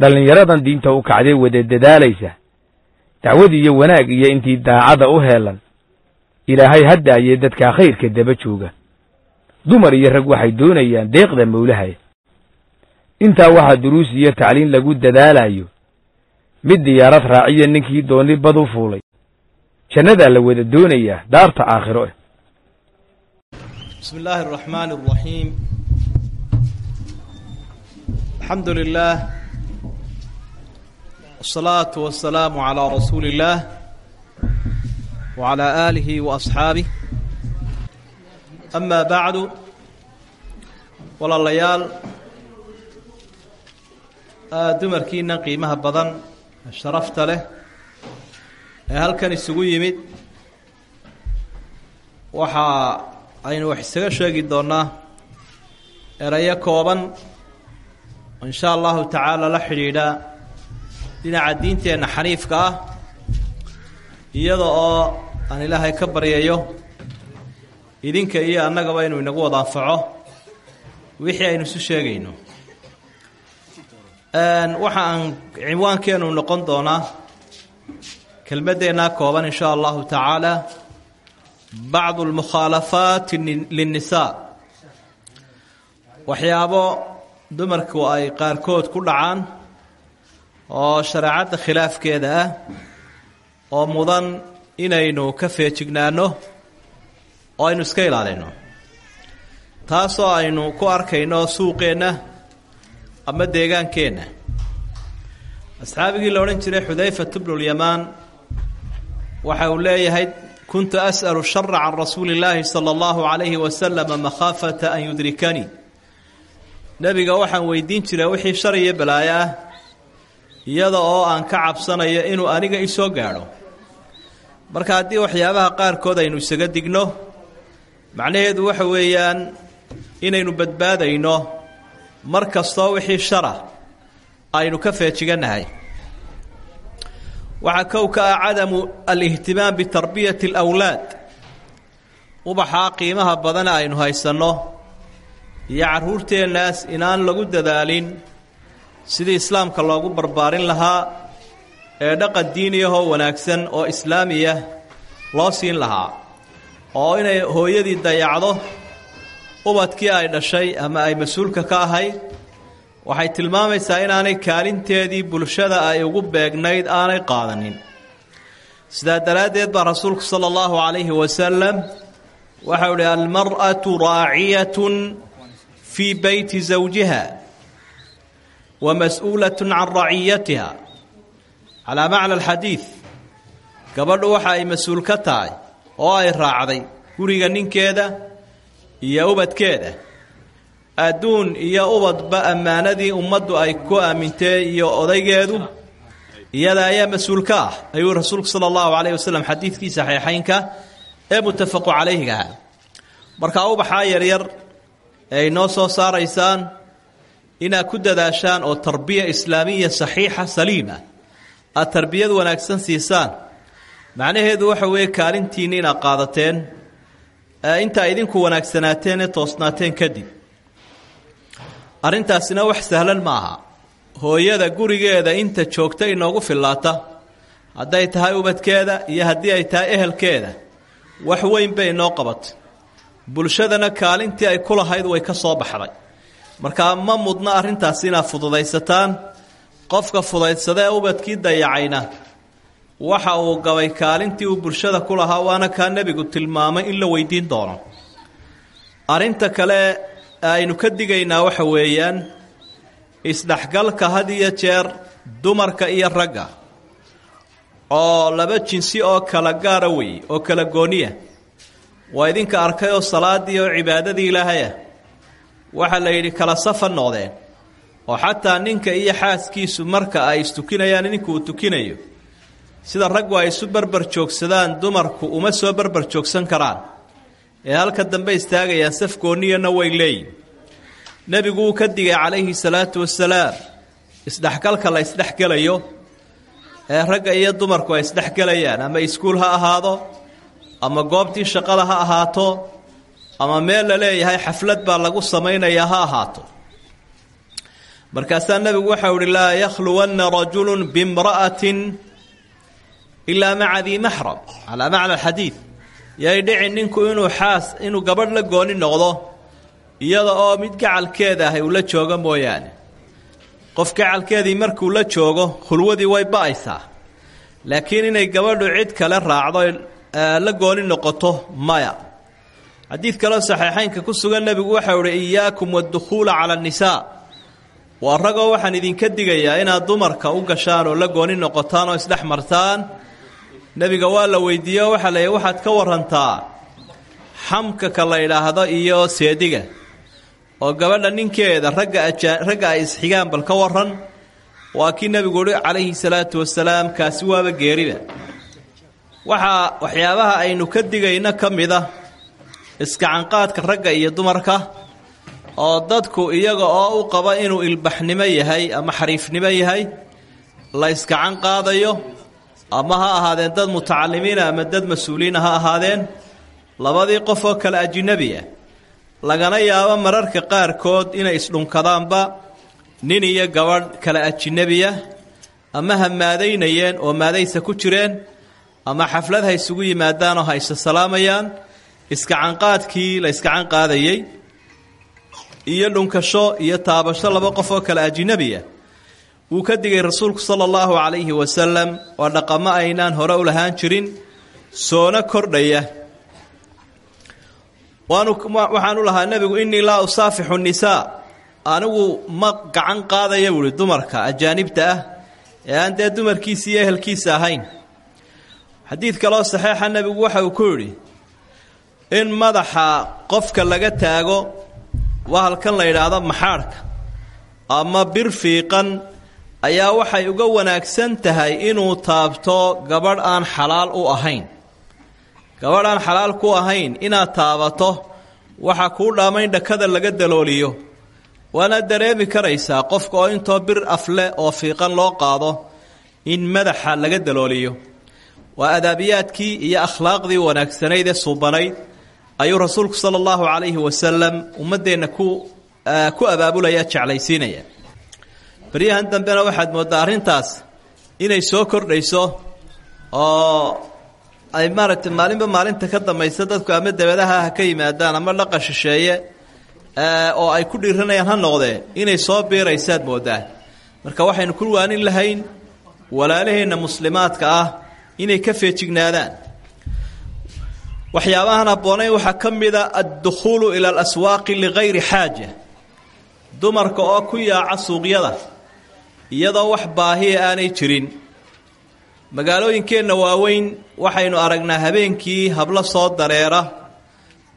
dhallinyaradan diinta u kacdee wada dadaalaysa. Dacwadii iyo wanaag iyo intii daacada u heelan. Ilaahay hadda ayee dadkaa khayrka daba jooga. Dumar iyo rag waxay doonayaan deeqda mawlahaya intaa waxaa duruus iyo tacliin lagu dadaalaayo. Mid diyaarad raaciya ninkii dooni bad u fuulay. Jannadaa la wada doonayaa daarta aakhiro eh. Bismi illaahi araxmaani araxiim alxamdu lilaah والصلاة والسلام على رسول الله وعلى آله وأصحابه أما بعد ولا الليال dumarkiina qiimaha badan sharafta leh ee halkan isugu yimid waxaa aynu wax isaga sheegi doonaa erayo kooban oo insha allahu tacaala la xidhiidha dhinaca diinteenna xaniifka ah iyada oo aan ilaahay ka baryayo idinka iyo annagaba inuu inagu wada anfaco wixii aynu isu sheegayno. Waxa aan cinwaankeenu noqon doonaa kelmaddeenaa kooban in sha allahu tacaala bacdu lmukhaalafaati linnisaa waxyaabo dumarku ay qaarkood ku dhacaan oo shareecadda khilaafkeeda ah oo mudan inaynu ka feejignaano oo aynu iska ilaalino taasoo aynu ku arkayno suuqeenna ama deegaankeenna. Asxaabigii la odhan jiray xudayfat bnulyamaan waxa uu leeyahay kuntu as'alu shara can rasuuli illaahi sala allahu calayhi wasalama makhaafata an yudrikanii nebiga waxaan weydiin jiray wixii shar iyo balaayo ah iyada oo aan ka cabsanayo inuu aniga isoo gaadho. Marka haddii waxyaabaha qaarkood aynu isaga digno macnaheedu waxa weeyaan inaynu badbaadayno mar kastoo wixii shara aynu ka feejigannahay waxaa kow ka ah cadamu alihtimaam bitarbiyati alawlaad. Ubaxaa qiimaha badana aynu haysanno. Iyo carruurteennaas inaan lagu dadaalin sidii islaamka loogu barbaarin lahaa ee dhaqan diiniyahoo wanaagsan oo islaamiya loo siin lahaa oo inay hooyadii dayacdo ubadkii ay dhashay ama ay mas'uulka ka ahayd waxay tilmaamaysaa inaanay kaalinteedii bulshada ay ugu beegnayd aanay qaadanin. Sidaa daraaddeed baa rasuulku sala allahu calayhi wasalam waxau idhi almar'atu raaciyatun fii beyti zawjiha wa mas'uulatun can raciyatiha calaa macna alxadiid gabadhu waxa ay mas'uul ka tahay oo ay raacday guriga ninkeeda iyo ubadkeeda. Adduun iyo ubadba ammaanadii ummaddu ay ku aamintee iyo odaygeedu iyada ayaa mas'uul ka ah ayuu rasuulku sala allahu calayh wasalam xadiidkii saxiixaynka ee muttafaqu calayhiga ahaa. Markaa ubaxaa yaryar ee noo soo saaraysaan inaad ku dadaashaan oo tarbiya islaamiya saxiixa saliima. Aad tarbiyad wanaagsan siisaan. Macnaheedu waxa weeye kaalintiinni inaad qaadateen intaa idinku wanaagsanaateen ee toosnaateen kadib. Arrintaasina wax sahlan maaha hooyada gurigeeda inta joogta inoogu fillaata. Hadday tahay ubadkeeda iyo haddii ay tahay ehelkeeda wax weyn bay inoo qabatay bulshadana kaalintii ay ku lahayd way ka soo baxday markaa ma mudna arrintaasi inaad fududaysataan. Qofka fudaydsadee ubadkii dayacayna. Waxa uu gabay kaalintii uu bulshada ku lahaa waana kaa nebigu tilmaamay in la weydiin doono. Arrinta kale aynu ka digaynaa waxa weeyaan isdhexgalka had iyo jeer dumarka iyo ragga oo laba jinsi oo kala gaara wey oo kala gooniya. Waa idinka arkay oo salaaddii oo cibaadadii ilaahayah waxaa la yidhi kala safa noqdeen oo xataa ninka iyo xaaskiisu marka ay istukinayaan ninku uu tukinayo. Sida raggu ay isu barbar joogsadaan dumarku uma soo barbar joogsan karaan. Ee halka dambe istaagayaan saf goonniyana way leeyihiin nebigu ka digay calayhi salaatu wasalaam isdhexgalka la isdhexgelayo ee ragga iyo dumarku ay isdhexgelayaan ama iskuul ha ahaado ama goobtii shaqada ha ahaato ama meel la leeyahay xaflad baa lagu samaynayaa ha ahaato. Markaasaa nebigu waxau ihi laa yakhluwanna rajulu bimra'atin ilaa maca dii maxram calaa macna alxadiid. Yay dhici ninku inuu xaas inuu gabadh la gooni noqdo iyada oo mid gacalkeeda ahay uu la joogo mooyaane. Qof gacalkeedii markuu la joogo khulwadii way ba'aysaa. Laakiin inay gabadhu cid kale raacdo la gooni noqoto maya xadiid kaleo saxiixaynka ku sugan nebigu waxau ihi iyaakum waddukhuula cala annisaa. Waa ragoo waxaan idinka digayaa inaad dumarka u gashaan oo la gooni noqotaan oo isdhex martaan. Nebiga waa la weydiiye oo waxaa leeyahy waxaad ka warantaa xamka ka la iyo seediga oo gabadha ninkeeda ragga ragga ay isxigaan bal ka waran waa kii nebigu calayhi salaatu wasalaam kaasi waaba geerida. Waxaa waxyaabaha aynu ka digayno ka mid a iskacanqaadka ragga iyo dumarka oo dadku iyaga oo u qaba inuu ilbaxnimo yahay ama xariifnimo yahay la iskacan qaadayo ama ha ahaadeen dad mutacalimiina ama dad mas'uuliina ha ahaadeen labadii qof oo kale ajinabi ah. Lagana yaabo mararka qaarkood inay isdhunkadaanba nin iyo gabadh kale ajinabiya ama ha maadaynayeen oo maadaysa ku jireen ama xaflad ha isugu yimaadaanoo ha isa salaamayaan iskacanqaadkii la iskacan qaadayey iyo dhunkasho iyo taabasho laba qof oo kale ajinabiya wuu ka digay rasuulku sala allahu calayhi wasalam waa dhaqamo aynaan hore u lahaan jirin soona kordhaya. Waanu waxaanu lahaa nebigu innii laa usaafixu nisaa anigu ma gacan qaadaya buuhi dumarka ajaanibta ah ee aan dee dumarkiisa iyo ehelkiisa ahayn. Xadiid kaloo saxiixa nebigu waxa uu ku yidhi in madaxa qofka laga taago waa halkan la yidhaahdo maxaadhka ama bir fiiqan ayaa waxay uga wanaagsan tahay inuu taabto gabadh aan xalaal u ahayn. Gabadh aan xalaal ku ahayn inaad taabato waxaa kuu dhaamayn dhakada laga dalooliyo. Waana dareemi karaysaa qofka oo intoo bir afle oo fiiqan loo qaado in madaxa laga dalooliyo. Waa adaabiyaadkii iyo akhlaaqdii wanaagsanayd ee suubanayd ayuu rasuulku sala allahu calayhi wasalam ummaddeenna ku ku abaabulaya jeclaysiinaya. Baryahan dambena waxaad mooddaa arrintaas inay soo kordhayso oo ay maaragtay maalinba maalinta ka dambaysa dadku ama dabadaha ha ka yimaadaan ama dhaqa shisheeye oo ay ku dhiiranayaan ha noqdee inay soo biiraysaad mooddaa marka waxaynu ku waanin lahayn walaalaheenna muslimaadka ah inay ka feejignaadaan waxyaabahan habboonayn waxaa ka mida addukhuulu ila alaswaaqi ligayri xaaja dumarka oo ku yaaca suuqyada iyadoo wax baahiya aanay jirin. Magaalooyinkeenna waaweyn waxaynu aragnaa habeenkii hablo soo dareera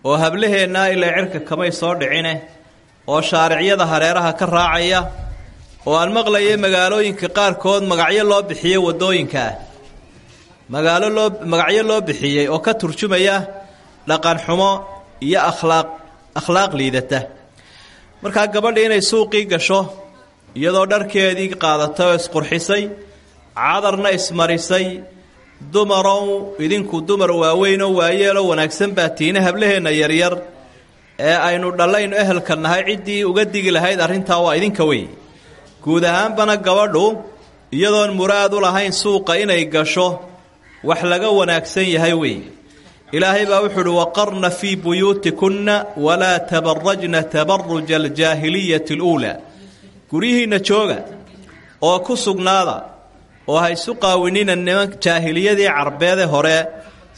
oo hablaheennaa ilaa cirka kamay soo dhicine oo shaaricyada hareeraha ka raacaya oo aan maqlayay magaalooyinka qaarkood magacyo loo bixiyey waddooyinka ah magaalo loo magacyo loo bixiyey oo ka turjumaya dhaqan xumo iyo akhlaaq akhlaaq liidata. Markaa gabadha inay suuqii gasho iyadoo dharkeedii qaadatay oo isqurxisay cadarna ismarisay dumarow idinku dumar waaweynoo waayeeloo wanaagsan baa tiina hablaheenna yaryar ee aynu dhallaynu ehelka nahay ciddii uga digi lahayd arrintaa waa idinka wey guud ahaanbana gabadhu iyadoon muraad u lahayn suuqa inay gasho wax laga wanaagsan yahay wey ilaahay baa wuxuu uhi waqarna fii buyuutikunna walaa tabarajna tabaruja aljaahiliyati aluulaa guryihiinna jooga oo ku sugnaada oo ha isu qaawinina niman jaahiliyadii carbeede hore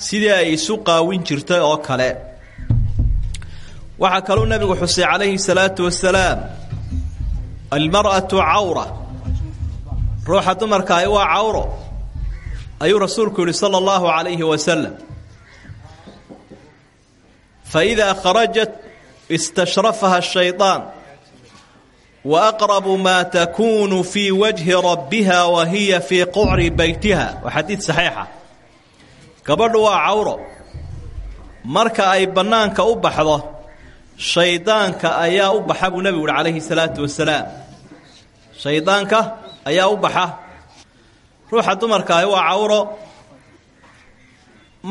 sidii ay isu qaawin jirtay oo kale. Waxaa kaluu nebigu xusay calayhi salaatu wasalaam almar'atu cawra. Ruuxa dumarkaahi waa cawro ayuu rasuulku yihi sala allahu calayhi wasalam faidaa kharajat istashrafaha shaydaan wa aqrabu maa takuunu fii wajhi rabbiha wa hiya fii qucri beytiha waa xadiid saxiixa. Gabadhu waa cawro. Marka ay bannaanka u baxdo shaydaanka ayaa u baxa buu nebigu uhi calayhi salaatu wasalaam. Shaydaanka ayaa u baxa ruuxa dumarkaahi waa cawro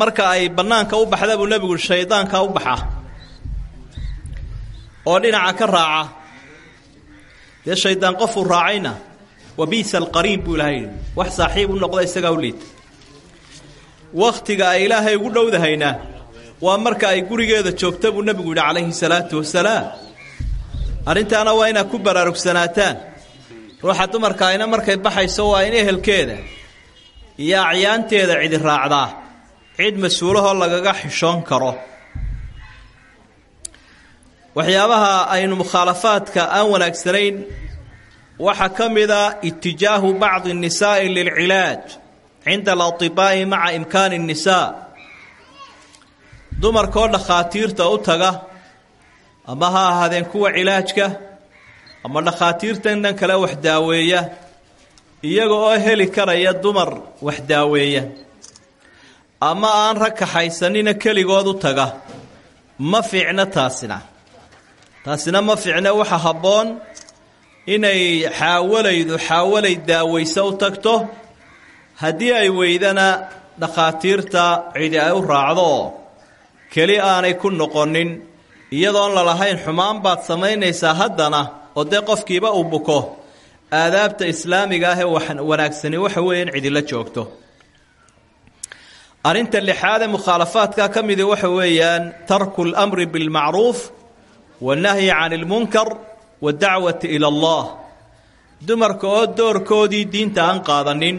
marka ay bannaanka u baxda buu nebigu shaydaanka u baxa. Oo dhinaca ka raaca dee shaydaan qofuu raacayna wa biisa alqariin buu ilahay yidhi. Wax saaxiib u noqda isagaa u liita wakhtiga ay ilaahay ugu dhowdahayna waa marka ay gurigeeda joogta buu nebigu yidhi calayhi salaatu wasalaam. Arrintaana waa inaad ku baraarugsanataan ruuxa dumarka ayna markay baxayso waa in ehelkeeda iyo acyaanteeda cidi raacdaa cid mas-uulahoo lagaga xishoon karo waxyaabaha aynu mukhaalafaadka aan wanaagsanayn waxaa ka mida itijaahu bacdi الnisaaءi lilcilaaj cinda alaطibaa'i maca imkaani الnisaa dumarkoo dhakhaatiirta u taga ama ha ahaadeen kuwa cilaajka ama dhakhaatiirtan dhan kale wax daaweeya iyaga oo heli karaya dumar wax daaweeya. Ama aan rag kaxaysanina keligood u taga ma fiicno taasina. Taasina ma fiicne waxa habboon inay xaawalaydu xaawalay daawayso u tagto haddii ay weydana dhakhaatiirta cidi ay u raacdo oo keli aanay ku noqonin iyadoon lalahayn xumaan baad samaynaysaa haddana oo dee qofkiiba uu buko aadaabta islaamiga ah ee wanaagsani waxa weeye in cidila joogto arrinta lixaad ee mukhaalafaadka ka midi waxa weeyaan tarku اlamri biاlmacruuf wannahyi can اlmunkar waddacwati ila allah dumarka oo doorkoodii diinta aan qaadanin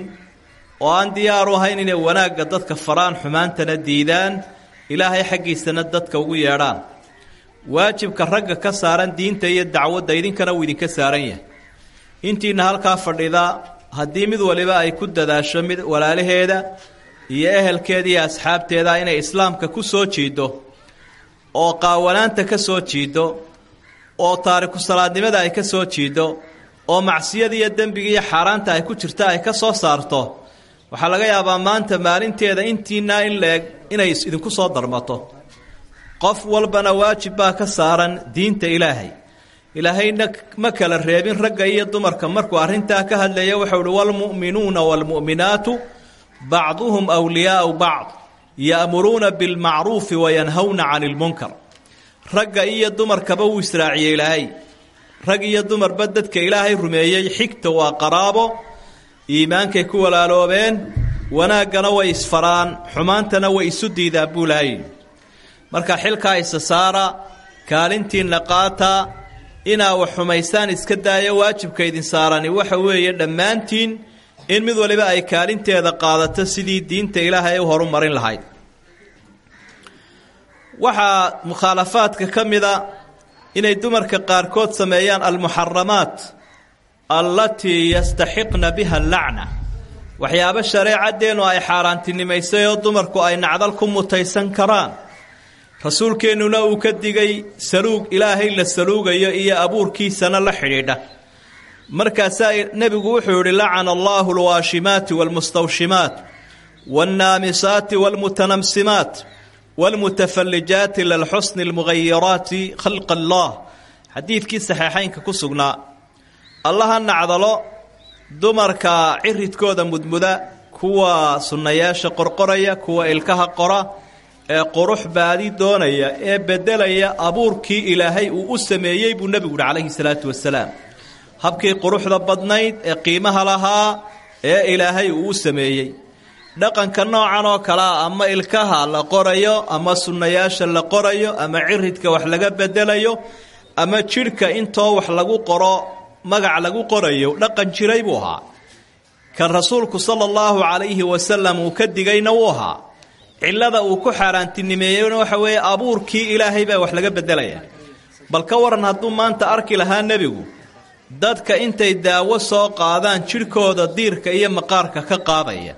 oo aan diyaaru ahayn inay wanaagga dadka faraan xumaantana diidaan ilaahay xaggiisana dadka ugu yeedhaan waajibka ragga ka saaran diinta iyo dacwadda idinkana uu idinka saaran yahay. Intiina halkaa fadhida haddii mid waliba ay ku dadaasho mid walaalaheeda iyo ehelkeeda iyo asxaabteeda inay islaamka ku soo jiiddo oo qaawanaanta ka soo jiiddo oo taariku salaadnimada ay ka soo jiiddo oo macsiyada iyo dembiga iyo xaaraanta ay ku jirta ay ka soo saarto waxaa laga yaabaa maanta maalinteeda intiinaa in la-eg inay idinku soo darmato qof walbana waajib baa ka saaran diinta ilaahay. Ilaahayna ma kala reebin ragga iyo dumarka. Markuu arrintaa ka hadlaya waxau uhi waalmu'minuuna waalmu'minaatu bacduhum wliyaau bacd. Ya'muruuna bilmacruufi wayanhawna cani ilmunkar ragga iyo dumarkaba wuu israaciyey ilaahay. Rag iyo dumarba dadka ilaahay rumeeyey xigta waa qaraabo iimaankay ku walaaloobeen wanaaggana way isfaraan xumaantana way isu diidaan marka xilkaa isa saara kaalintiinna qaata inaa wax xumaysaan iska daaya waajibka idin saarani. Waxa weeye dhammaantiin in mid waliba ay kaalinteeda qaadato sidii diinta ilaahay u horu marin lahayd. Waxaa mukhaalafaadka ka mida inay dumarka qaarkood sameeyaan almuxaramaat allatii yastaxiqna biha allacna. Waxyaabo shareecadeennu ay xaaraantinimaysay oo dumarku ay nacdal ku mutaysan karaan rasuulkeennuna uu ka digay saluug ilaahay la saluugayo iyo abuurkiisana la xidhiidha. Markaasaa nebigu wuxuu yidhi lacana allaahu alwaashimaati waalmustawshimaat waannaamisaati waalmutanamsimaat waalmutafallijaati lilxusni almugayiraati khalqa allah xadiidkii saxiixaynka ku sugnaa allaha nacdalo dumarka ciridkooda mudmuda kuwa sunnayaasha qorqoraya kuwa ilkaha qora ee qurux baadi doonaya ee beddelaya abuurkii ilaahay uu u sameeyey buu nebigu yihi calayhi salaatu wasalaam habkii quruxda badnayd ee qiimaha lahaa ee ilaahay uu u sameeyey. Dhaqanka noocan oo kalea ama ilkaha la qorayo ama sunnayaasha la qorayo ama ciridka wax laga bedelayo ama jidhka intoo wax lagu qoro magac lagu qorayo dhaqan jiray buu ahaa. Kan rasuulku sala allahu calayhi wasalam uu ka digayna wuu ahaa cillada uu ku xaaraantinimeeyeyna waxa weeye abuurkii ilaahay baa wax laga beddelaya. Bal ka waran hadduu maanta arki lahaa nebigu dadka intay daawo soo qaadaan jidhkooda diirka iyo maqaarka ka qaadaya.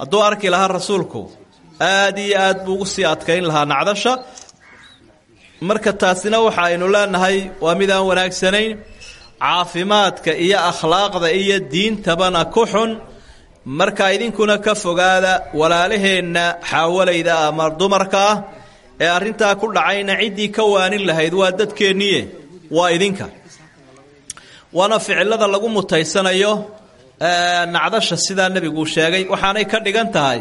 Hadduu arki lahaa rasuulku aad iyo aad buu ugu sii adkayn lahaa nacdasha. Marka taasina waxa aynu leenahay waa mid aan wanaagsanayn caafimaadka iyo akhlaaqda iyo diintabana ku xun marka idinkuna ka fogaada walaalaheenna xaawalayda ama dumarka ah ee arrintaa ku dhacayna ciddii ka waanin lahayd waa dadkeenniye waa idinka. Waana ficilada lagu mutaysanayo nacdasha sidaa nebiguu sheegay waxaanay ka dhigan tahay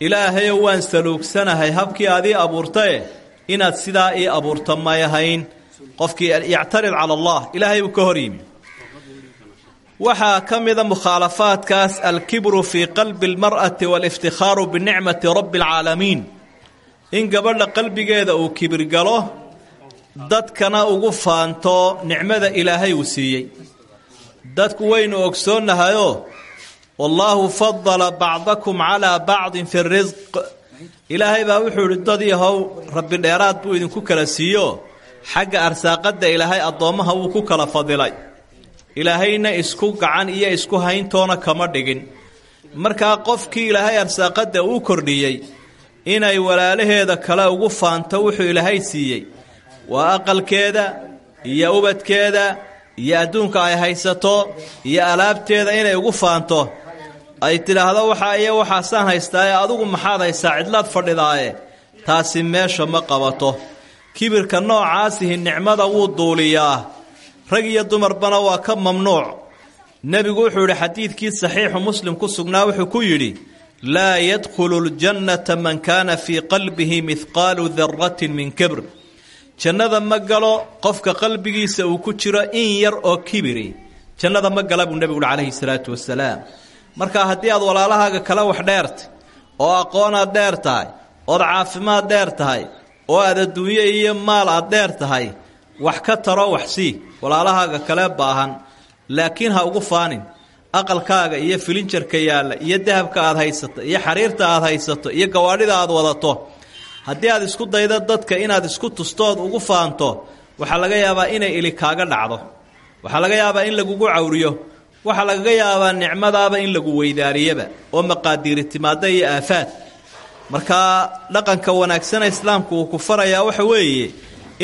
ilaahayow waan saluugsanahay habkii adii abuurtae inaad sidaa ii abuurta may qofkii yactarid cala allah ilaahay buu ka hor waxaa ka mida mukhaalafaadkaas alkibru fii qalbi اlmar'ati wاliftikhaaru binicmati rabbi اlcaalamiin in gabadha qalbigeeda uu kibir galo dadkana ugu faanto nicmada ilaahay uu siiyey dadku waynu ogsoonnahayoo wallaahu fadala bacdakum calaa bacdin fi risq ilaahay baa wuxuu idhi dad yahow rabbi dheeraad buu idinku kala siiyo xagga arsaaqadda ilaahay addoommaha wuu ku kala fadilay ilaahayna isku gacan iyo isku hayntoona kama dhigin. Markaa qofkii ilaahay arsaaqadda uu kordhiyey inay walaalaheeda kale ugu faanto wuxuu ilaahay siiyey. Waa aqalkeeda iyo ubadkeeda iyo adduunka ay haysato iyo alaabteeda inay ugu faanto. Ay tidhaahdo waxaa iyo waxaasaan haystaaye adigu maxaad haysaa? Cidlaad fadhidaaye. Taasi meesha ma qabato. Kibirka noocaasihi nicmada wuu duuliyaa rag iyo dumarbana waa ka mamnuuc. Nebigu wuxuu yidhi xadiidkii saxiixu muslim ku sugnaa wuxuu ku yidhi laa yadkhulu ljannata man kaana fii qalbihi mihqaalu daratin min kibr jannada ma galo qofka qalbigiisa uu ku jiro in yar oo kibiri. Jannada ma gala buu nebigu uhi calayhi salaatu wasalaam marka haddii aad walaalahaaga kale wax dheertay oo aqoonaad dheer tahay ood caafimaad dheer tahay oo aad adduunyo iyo maal aad dheer tahay wax ka taro wax sii. Walaalahaaga kale baahan laakiin ha ugu faanin. Aqalkaaga iyo filinjarka yaalla iyo dahabka aad haysato iyo xariirta aad haysato iyo gawaadhida aad wadato. Haddii aad isku daydo dadka inaad isku tustood ugu faanto waxaa laga yaabaa inay ili kaaga dhacdo. Waxaa laga yaabaa in lagugu cawriyo. Waxaa lagaga yaabaa nicmadaaba in lagu weydaariyaba oo maqaadiiri timaada iyo aafaad. Markaa dhaqanka wanaagsana islaamku uu ku farayaa waxa weeye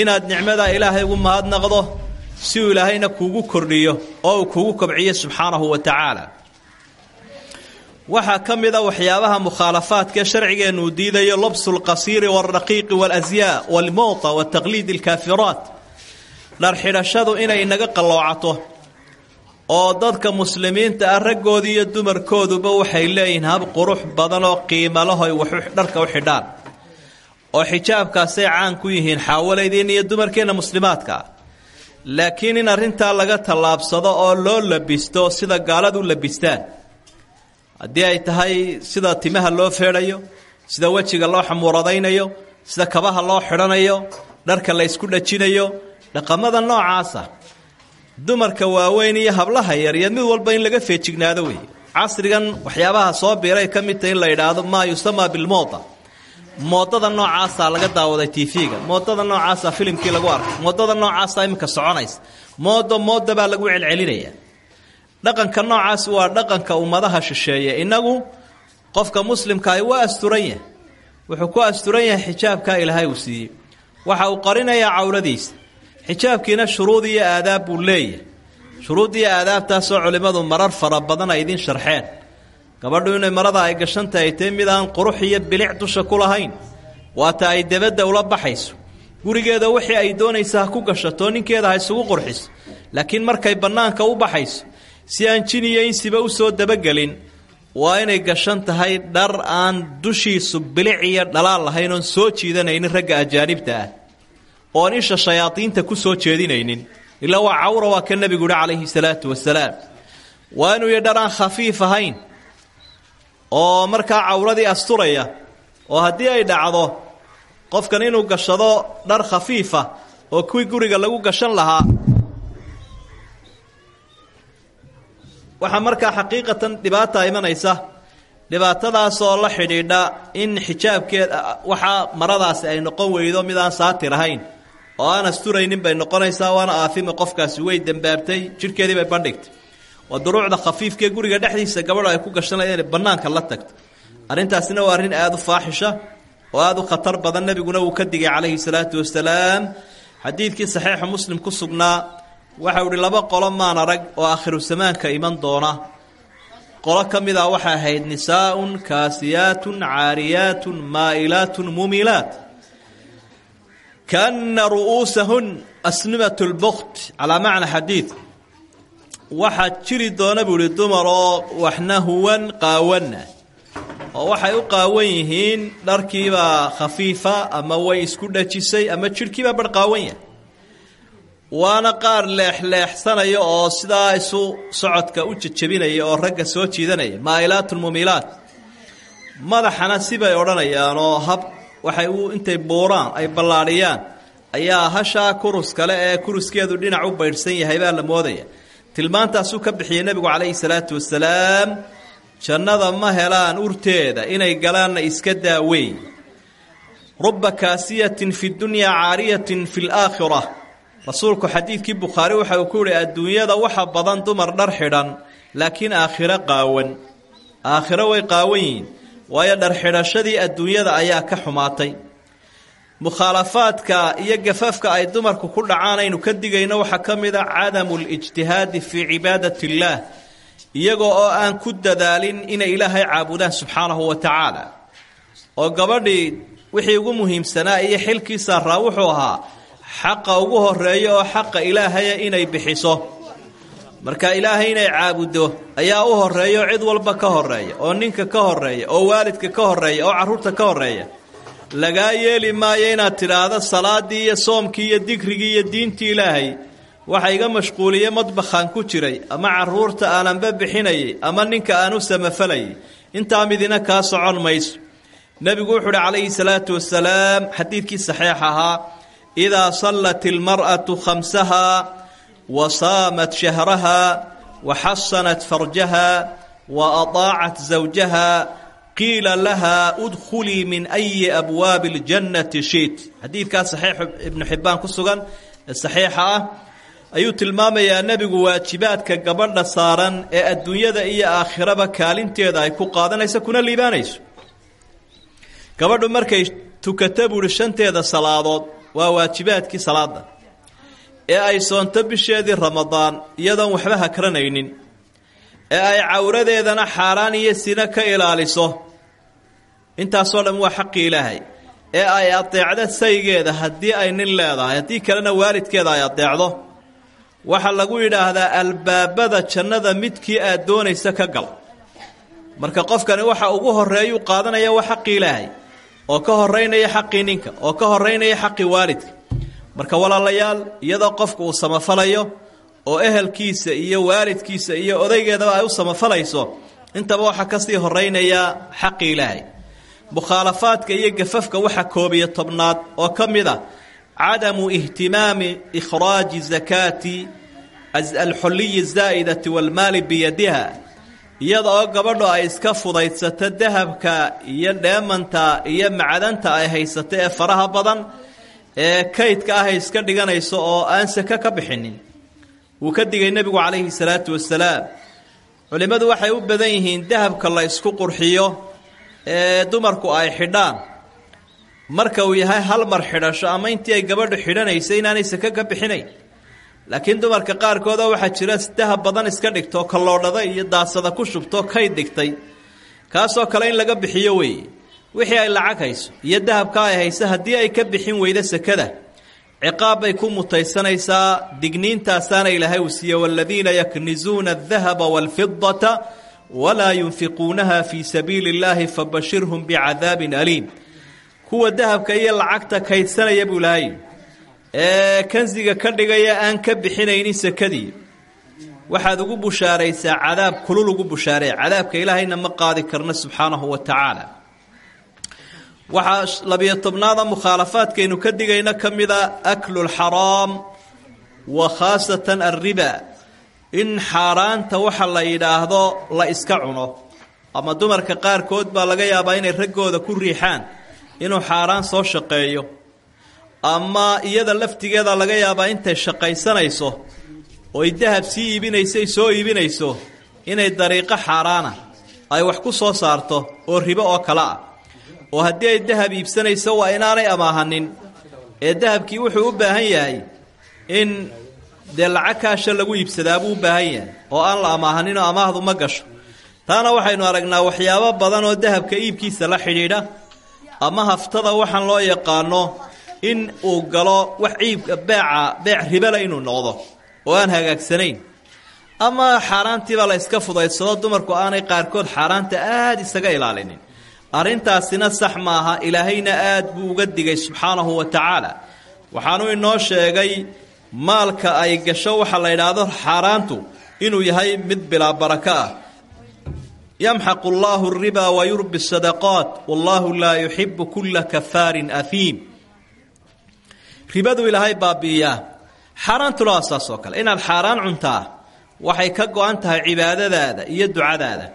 inaad nicmadaa ilaahay ugu mahadnaqdo si uu ilaahayna kuugu kordhiyo oo uu kuugu kobciyo subxaanahu wa tacaala. Waxaa ka mid a waxyaabaha mukhaalafaadkae sharcigeennu uu diidayo lobsu lqasiiri waalraqiiqi waalasyaa waalmowta wa taqliidi alkaafiraat dharxidhashadu inay inaga qalloocato oo dadka muslimiinta ah raggooda iyo dumarkooduba waxay leeyihiin hab qurux badan oo qiimo lahoy wax dharka u xidhaan oo xijaabkaasay caan ku yihiin xaawalaydiin iyo dumarkeenna muslimaadka. Ah laakiin in arrintaa laga tallaabsado oo loo labisto sida gaaladu labistaan. Haddii ay tahay sida timaha loo feedhayo sida wejiga loo xamuuradaynayo sida kabaha loo xidhanayo dharka la ysku dhajinayo dhaqamada noocaasa dumarka waaweyn iyo hablaha yaryar mid walba in laga feejignaado wey casrigan waxyaabaha soo biiray ka mid tahay in la yidhaahdo maa yusamaa bilmooda moodada noocaasaa laga daawaday tv-ga moodada noocaasa filimkii lagu arkay. Moodada noocaasa iminka soconaysa. Moodo baa lagu celcelinaya. Dhaqanka noocaas waa dhaqanka ummadaha shisheeye. Innagu qofka muslimkaahi waa asturan yahay. Wuxuu ku asturan yahay xijaabkaa ilaahay uu siiyey. Waxa uu qarinayaa cawladiisa. Xijaabkiina shuruud iyo aadaab buu leeyahay. Shuruud iyo aadaabtaasoo culimmadu marar fara badan ay idiin sharxeen gabadhu inay marada ay gashantahay ay tahay mid aan qurux iyo bilic dusha ku lahayn. Waata ay debadda ula baxayso. Gurigeeda wixii ay doonaysa ku gashato ninkeeda ha isugu qurxiso. Laakiin markay bannaanka u baxayso si aan jin iyo insiba u soo dabagelin waa inay gashan tahay dhar aan dushiisu bilic iyo dhalaal lahayn oon soo jiidanaynin ragga ajaanibta ah. Oon isha shayaadiinta ku soo jeedinaynin. Ilaa waa cawra waa ka nebigu yihi calayhi salaatu wasalaam. Waa inuu iyo dhar aan khafiif ahayn oo markaa cawradii asturaya oo haddii ay dhacdo qofkan inuu gashado dhar khafiifa oo kuwii guriga lagu gashan lahaa waxaa markaa xaqiiqatan dhibaata imanaysa. Dhibaatadaasoo la xidhiidha in xijaabkeed waxaa maradaasi ay noqon weydo mid aan saatir ahayn oo aan asturaynin bay noqonaysaa waana aafimi qofkaasi way dembaabtay jidhkeedii bay bandhigtay waa duruucda khafiifkaee guriga dhexdiisa gabadho ay ku gashanaya inay bannaanka la tagto. Arrintaasina waa arrin aada u faaxisha oo aada u khatar badan. Nebiguna uu ka digay calayhi salaatu wasalaam. Xadiidkii saxiixa muslim ku sugnaa waxau ihi laba qolo maan arag oo aakhiru zamaanka iman doona. Qolo ka mid waxay ahayd nisaaun kaasiyaatun caariyaatun maa'ilaatun mumilaat. Kaana ru'uusahun asnimat lbukt calaa macna xadiid waxaa jiri doona buu ihi dumar oo waxna huwan qaawana oo waxay u qaawan yihiin dharkiibaa khafiifa ama way isku dhajisay ama jidhkiibaa barh qaawan yahay. Waana qaar leexleexsanaya oo sidaa isu socodka u jejebinaya oo ragga soo jiidanaya maa'ilaatun mumiilaat madaxana sibay odhanayaan oo hab waxay u intay buuraan ay ballaadhiyaan. Ayaa hashaa kurus kale ee kuruskeedu dhinac u baydhsan yahay baa la moodaya tilmaantaasuu ka bixiyey nebigu calayhi salaatu wasalaam jannada ma helaan urteeda inay galaanna iska daaweyn. Ruba kaasiyatin fi dunyaa caariyatin fi laakhira rasuulku xadiidkii bukhaari waxa uu ku yihi adduunyada waxa badan dumar dhar xidhan laakiin aakhiro qaawan. Aakhiro way qaawan yihiin waayo dhar xidhashadii adduunyada ayaa ka xumaatay mukhaalafaadka iyo gafafka ay dumarku ku dhacaan aynu ka digayno waxaa ka mid a cadamu lijtihaadi fii cibaadat illaah iyagoo oo aan ku dadaalin inay ilaahay caabudaan subxaanahu wa tacaala. Oo gabadhii wixii ugu muhiimsanaa iyo xilkii saaraa wuxuu ahaa xaqa ugu horreeya oo xaqa ilaahaya inay bixiso. Marka ilaahay inay caabuddo ayaa u horreeya oo cid walba ka horreeya oo ninka ka horreeya oo waalidka ka horreeya oo carruurta ka horreeya lagaa yeeli maayo inaad tidhaahdo salaadii iyo soomkii iyo digrigii iyo diintii ilaahay. Waxa iga mashquuliye madbakhaan ku jiray ama carruurta aananba bixinayay ama ninka aan u samafalayay intaa midina kaa socon mayso. Nebigu wuxuu uhi calayhi salaatu wasalaam xadiidkii saxiix ahaa idaa sallat ilmar'atu khamsaha wa saamat shahraha wa xasanat farjaha wa ataacat zawjaha qiila laha udkhulii min ayi abwaabi اljannati shit. Xadiidkaa saxiix ibnu xibbaan ku sugan saxiixa ah ayuu tilmaamayaa nebigu waajibaadka gabadha saaran ee adduunyada iyo aakhiraba kaalinteeda ay ku qaadanayso kuna liibaanayso. Gabadhu markay tukata buuhi shanteeda salaadood waa waajibaadkii salaada ee ay soonto bisheedii ramadaan iyadoon waxba hakranaynin ee ay cawradeedana xaaraan iyo sino ka ilaaliso intaasoo dhan waa xaqii ilaahay. ee ay adeecdo saygeeda haddii ay nin leedahay haddii kalena waalidkeeda ay adeecdo waxaa lagu yidhaahdaa albaabada jannada midkii aad doonaysa ka gal. Marka qofkani waxa ugu horeeyuu qaadanaya waa xaqii ilaahay oo ka horeynaya xaqii ninka oo ka horeynaya xaqii waalidka. Marka walaalayaal iyadoo qofku uu samafalayo oo ehelkiisa iyo waalidkiisa iyo odaygeedaba ay u samafalayso intaba waxaa ka sii horeynaya xaqii ilaahay mukhaalafaadka iyo gafafka waxa koobiyo tobnaad oo ka mid a cadamu ihtimaami ikhraaji zakaati alxuliyi zaa'idati walmaali biyadiha iyada oo gabadhu ay iska fudaydsato dahabka iyo dheemanta iyo macdanta ay haysato ee faraha badan ee kaydka ah iska dhiganayso oo aan sake ka bixinin. Wuu ka digay nebigu calayhi salaatu wasalaam. Culimmadu waxay u badan yihiin dahabka la ysku qurxiyo ee dumarku ay xidhaan. Marka uu yahay hal mar xidhasho ama intii ay gabadhu xidhanaysay inaanay sake ka bixinayn laakiin dumarka qaarkooda waxaa jira dahab badan iska dhigto kalloodhada iyo daasada ku shubto kayd dhigtay. Kaasoo kale in laga bixiyo weeye wixii ay lacag hayso iyo dahabka ay hayso haddii ay ka bixin weydo sakada. Ciqaab bay ku mutaysanaysaa digniintaasaana ilaahay uu siiye waladiina yaknizuuna adahaba waalfidata walaa yunfiquunaha fii sabiili اllaahi fabashirhum bicadaabin aliim kuwa dahabka iyo lacagta kaydsanaya buu ilaahay ee kansiga ka dhigaya aan ka bixinaynin sakadii. Waxaad ugu bushaaraysaa cadaab kulul ugu bushaareey cadaabka ilaahayna ma qaadi karno subxaanahu wa tacaala. Waxaa labiyo tobnaada mukhaalafaadkaynu ka digayno ka mida aklu lxaraam wa khaasatan alriba in xaaraanta waxa la yidhaahdo la iska cuno. Ama dumarka qaarkood baa laga yaabaa inay raggooda ku riixaan inuu xaaraan soo shaqeeyo. Ama iyada laftigeeda laga yaabaa intay shaqaysanayso oy dahab sii iibinaysay soo iibinayso inay dariiqo xaaraana ay wax ku soo saarto oo ribo oo kale ah. Oo haddii ay dahab iibsanayso waa inaanay amaahanin. Ee dahabkii wuxuu u baahan yahay in dee lacag kaasha lagu iibsadaabuu u baahan yahay oo aan la amaahaninoo amaahdu ma gasho. Taana waxaynu aragnaa waxyaabo badan oo dahabka iibkiisa la xidhiidha ama haftada waxaan loo yaqaano in uu galo wax ciibka beeca beec ribala inuu noqdo oo aan hagaagsanayn ama xaaraantiibaa la iska fudaydsado dumarku aanay qaarkood xaaraanta aada isaga ilaalinin. Arrintaasina sax maaha ilaahayna aad buu uga digay subxaanahu wa tacaala. Waxaanu inoo sheegay maalka ay gasho waxaa la yidhaahdo xaaraantu inuu yahay mid bilaa barako ah. Yamxaqu llaahu aribaa wa yurbi sadaqaat wallaahu laa yuxibu kulla kafaarin ahiim ribadu ilaahay baabi'iyaa xaaraantuna waa saas oo kale. Inaad xaaraan cuntaa waxay ka go-an tahay cibaadadaada iyo ducadaada.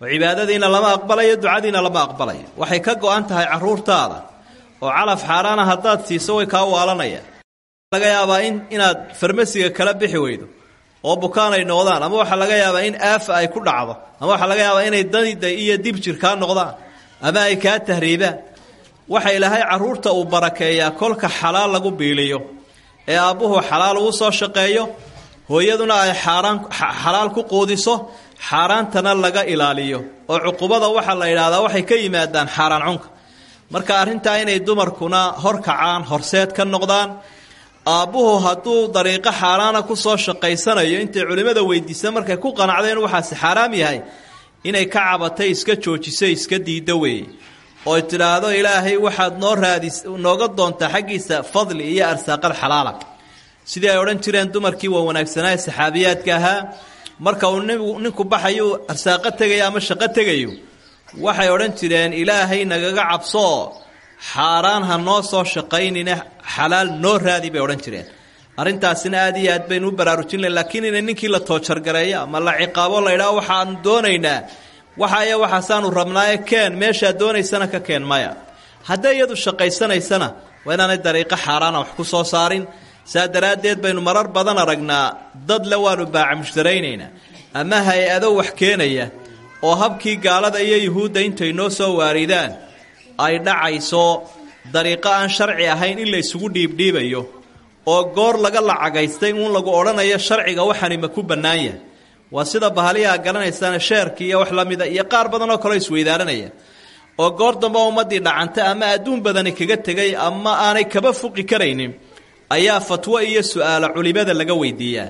Oo cibaadadiina lama aqbalayo ducadiina lama aqbalayo. Waxay ka go-an tahay caruurtaada. Oo calaf xaaraana haddaad siiso way kaa waalanaya laga yaabaa in inaad farmasiga kala bixi weydo oo bukaan ay noqdaan ama waxaa laga yaabaa in aafa ay ku dhacdo ama waxaa laga yaabaa inay daniday iyo dibjir kaa noqdaan ama ay kaa tahriibaan. Waxa ilaahay carruurta uu barakeeyaa kolka xalaal lagu biiliyo ee aabbuhu xalaal uu soo shaqeeyo hooyaduna ay xaaraan xalaal ku quudiso xaaraantana laga ilaaliyo. Oo cuqubada waxaa la yidhaahdaa waxay ka yimaadaan xaaraan cunka. Marka arrintaa inay dumarkuna horkacaan horseed ka noqdaan aabbuhu hadduu dariiqo xaaraana ku soo shaqaysanayo intay culimmada weydiisa markay ku qanacdeen waxaasi xaaraam yahay inay ka cabatay iska joojisay iska diiddo weeye. Oo tidhaahdo ilaahay waxaad noo raadis nooga doontaa xaggiisa fadli iyo arsaaqad xalaala. Sidii ay odhan jireen dumarkii waa wanaagsanaaye saxaabiyaadka ahaa. Marka uu ninku baxayu arsaaqo tegayo ama shaqo tegayo. Waxay odhan jireen ilaahay nagaga cabsooo xaaraan ha noo soo shaqaynine xalaal noo raadi bay odhan jireen. Arrintaasina aad iyo aad baynu u baraarujinlayn laakiin ina ninkii la toojargareeyo ama la ciqaabo la ydhaho waxaanu doonaynaa. Waxaaya waxaasaanu rabnaaye keen. Meeshaad doonaysana ka keen maya. Hadday iyadu shaqaysanaysana waa inaanay dariiqo xaaraana wax ku soo saarin. Saa daraaddeed baynu marar badan aragnaa dad le waanu baaca mushtaraynaynaa ama hay'ado wax keenaya oo habkii gaalada iyo yuhuudda intay noo soo waaridaan ay dhacayso dariiqo aan sharci ahayn in la isugu dhiibdhiibayo oo goor laga lacagaystay uun lagu odhanayo sharciga waxani ma ku bannaan yahay. Waa sida bahaliyaa garanaysaan sheerki iyo wax la mida iyo qaar badan oo kaleo isweydaaranaya oo goor dambe ummaddii dhacanta ama adduun badani kaga tegay ama aanay kaba fuqi karaynin ayaa fatwo iyo su'aalo culimada laga weydiiyaa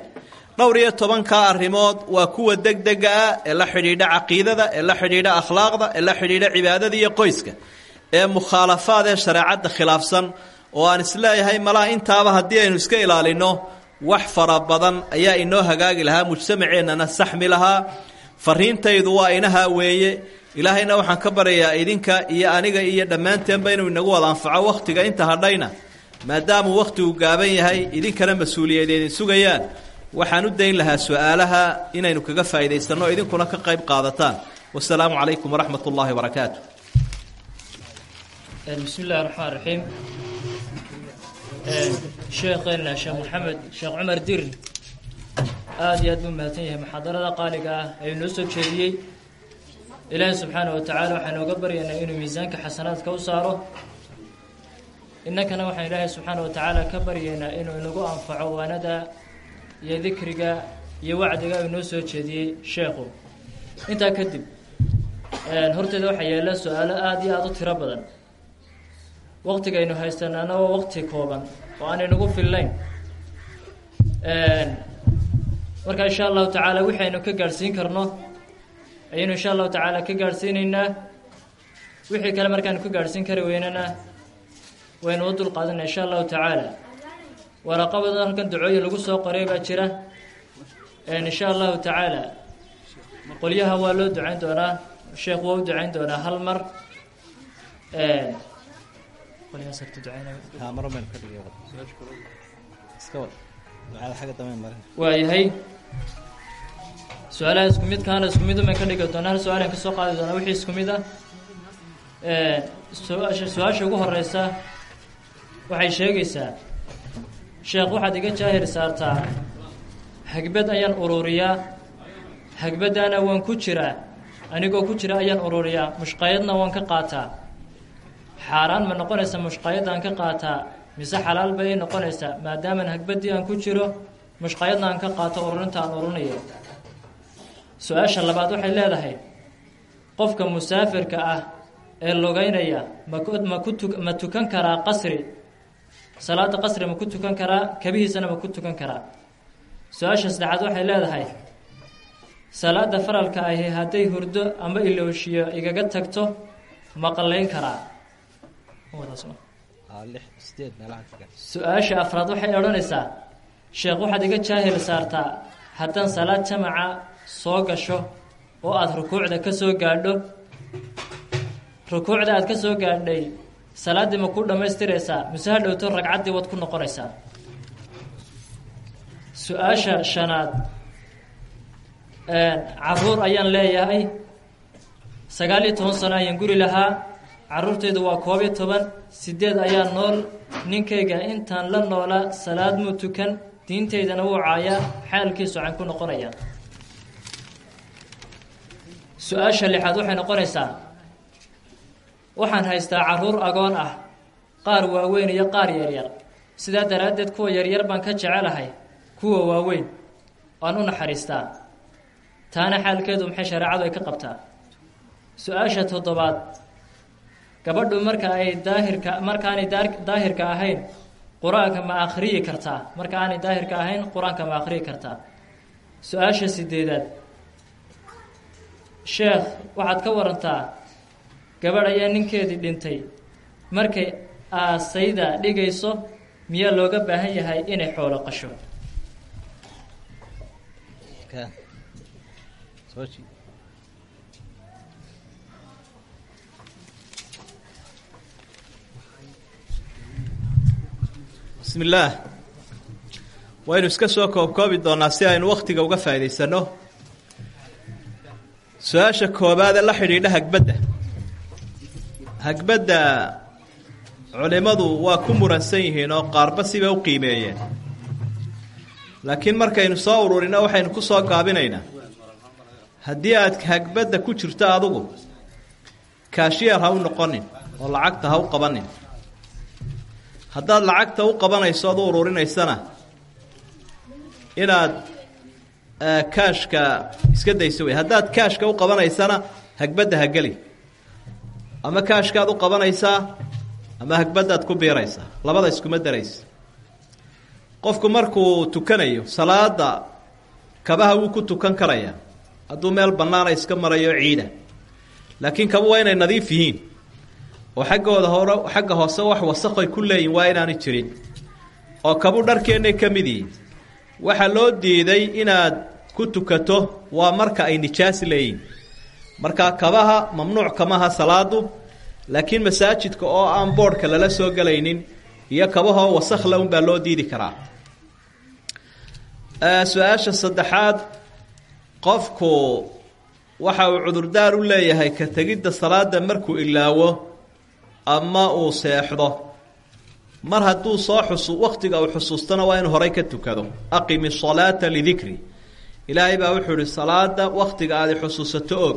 dhowr iyo tobankaa arrimood waa kuwa degdega ah ee la xidhiidha caqiidada ee la xidhiidha akhlaaqda ee la xidhiidha cibaadada iyo qoyska ee mukhaalafaad ee shareecadda khilaafsan oo aan is leeyahay malaha intaaba haddii aynu iska ilaalinno wax fara badan ayaa inoo hagaagi lahaa mujtamaceennana saxmi lahaa. Fariintaydu waa inahaa weeye ilaahayna waxaan ka baryayaa idinka iyo aniga iyo dhammaanteenba inuu inagu wada anfaco wakhtiga inta hadhayna maadaamuu wakhtigu gaaban yahay idinkana mas'uuliyeed idin sugayaan. Waxaan u dayn lahaa su'aalaha inaynu kaga faa'iidaysanno idinkuna ka qayb qaadataan. Wasalaamu calaykum waraxmat ullaahi wabarakaatu bismi illahi raxmaan raxiim sheekheena sheekh maxamed sheekh cumar dirin aada iyo aad buu mahadsan yahay muxaadarada qaaliga ah ee inoo soo jeediyey. Ilaahi subxaana wa tacaala waxaan ooga baryaynaa inuu miisaanka xasanaadka u saaro. Innakana waxaan ilaahay subxaana wa tacaala ka baryaynaa inuu inagu anfaco waanada iyo dikriga iyo wacdiga inoo soo jeediyey sheekhu. Intaa kadib horteeda waxaa yaalla su'aalo aada iyo aada u tiro badan waktigaynu haystanaana waa wakti kooban oo aan inagu fillayn. Marka insha allahu tacaala wixi aynu ka gaadhsiin karno ayaynu insha allahu tacaala ka gaadhsiinaynaa wixii kale markaanu ka gaadhsiin kari weynana waynu u dulqaadanaa insha allahu tacaala. Waraqabada halkan ducooyin lagu soo qoray baa jira. Insha allahu tacaala qolyaha waa loo ducayn doonaa sheekh waa u ducayn doonaa hal mar waayahay su'aalaha isku midkaana isku mid uman ka dhigi doonaa hal su'aalan ka soo qaadi doonaa wixii isku mid ah. Su'aasha su'aasha ugu horeysa waxay sheegaysaa sheekh waxaad iga jaahir saartaa hagbad ayaan ururiyaa hagbadaana waan ku jiraa anigoo ku jira ayaan ururiyaa mushqayadna waan ka qaataa xaaraan ma noqonaysa mushqayadda aan ka qaataa mise xalaal bay ay noqonaysaa maadaaman hagbadii aan ku jiro mushqayadna aan ka qaato ururinta aan ururinayo? Su'aasha labaad waxay leedahay qofka musaafirka ah ee lugeynaya maku ma ku tu ma tukan karaa qasri? Salaada qasri ma ku tukan karaa kabihiisana ma ku tukan karaa? Su'aasha saddexaad waxay leedahay salaada faralka ahi hadday hurdo ama ilooshiyo igaga tagto ma qallayn karaa su'aasha afraad waxay odhanaysaa sheekh waxaad iga jaahil saartaa haddaan salaad jamaca soo gasho oo aada rukuucda ka soo gaadho? Rukuucda aada ka soo gaadhay salaaddii ma ku dhammaystiraysaa? Mise ha dhowto ragcaddii waad ku noqonaysaa? Su'aasha shanaad carruur ayaan leeyahay. Sagaal iyo toban sano ayaan guri lahaa caruurtaydu waa koob iyo toban. Sideed ayaa nool. Ninkayga intaan la noolaa salaad muu tukan. Diintaydana wuu caayaa. Xaalkiisu waxaan ku noqonayaa su'aasha lixaad waxay noqonaysaa waxaan haystaa carruur agoon ah qaar waaweyn iyo qaar yaryar sidaa daraaddeed kuwa yaryar baan ka jecelahay kuwa waaweyn waan u naxariistaa. Taana xaalkeedu maxay shareecadu ay ka qabtaa? Su'aasha toddobaad gabadhu marka ay daahirka markaanay daahirka ahayn qur'aanka ma akhriyi kartaa. Marka aanay daahirka ahayn qur'aanka ma akhriyi kartaa. Su'aasha sideedaad. Sheekh waxaad ka warantaa gabadh ayaa ninkeedii dhintay. Markay aasayda dhigayso miyaa looga baahan yahay inay xoolo qasho bismi illaah waynu iska soo koobkoobi doonaa si aynu wakhtiga uga faa'idaysano. Su'aasha koobaad ee la xidhiidha hagbadda. Hagbadda culimmadu waa ku muransan yihiin oo qaarba sibay u qiimeeyeen. Laakiin markaynu soo ururino waxaynu ku soo gaabinaynaa haddii aad hagbadda ku jirto adugu kaashiyar ha u noqonin oo lacagta ha u qabanin haddaad lacagta u qabanayso ad u ururinaysana. Inaad kaashka iska dayso wey. Haddaad kaashka u qabanaysana hagbadda ha geli. Ama kaashkaad u qabanaysaa ama hagbaddaad ku biiraysaa labada iskuma daraysa. Qofku markuu tukanayo salaada kabaha wuu ku tukan karaya. Hadduu meel bannaana iska marayo ciida. Laakiin kaba waa inay nadiif yihiin oo xaggooda hore xagga hoose wax wasaqay ku leeyihiin waa inaanay jirin. oo kabu dharkeennay ka mid yihiin. Waxaa loo diiday inaad ku tukato waa marka ay nijaas leeyihiin markaa kabaha mamnuuc kamaha salaadu laakiin masaajidka oo aan boodhka lala soo gelaynin iyo kabahoo wasakla unbaa loo diidi karaa. Su'aasha saddexaad qofku waxa uu cudurdaar u leeyahay ka tegidda salaada markuu ilaawo ama uu seexdo. Mar hadduu soo xusu wakhtiga uu xusuustana waa inu horay ka tukado. Aqimi salaata lidikri. Ilaahay baa wuxuu ihi salaada wakhtiga aad xusuusato og.